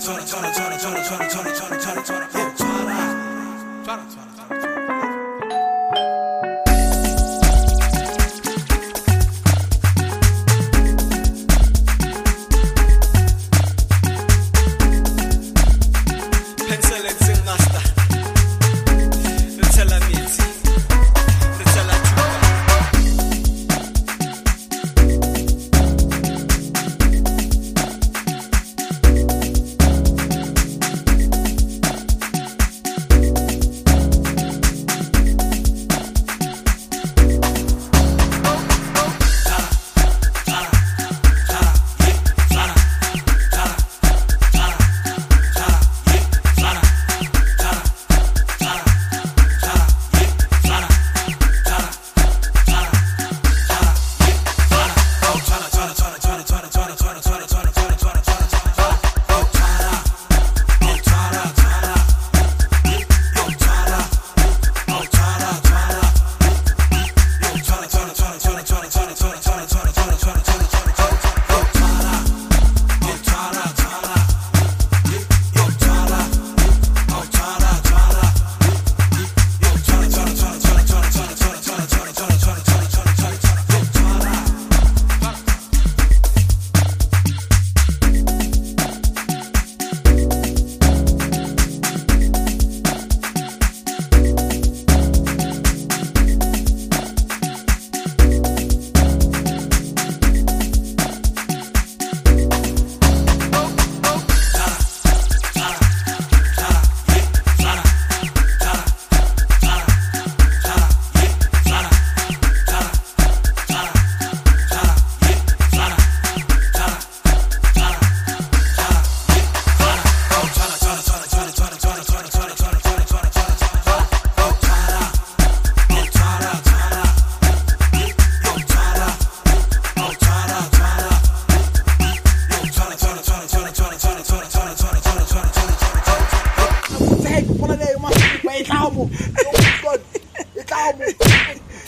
Chara, chara, chara, chara, chara, chara, chara, chara, chara, chara, chara, chara, chara, chara,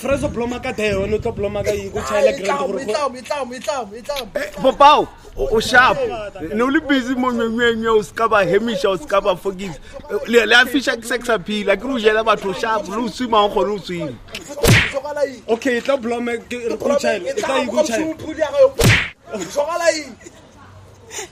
freso bloma ka dayone tlo bloma ka ko chaelegrapopao o shapo ne o le busy monyenyenye o seka ba hemisha o seka ba fokisa le a fisha ke sexa phila ke re o jela batho o shapo le o swimang kgone o swime okay tlo blomaa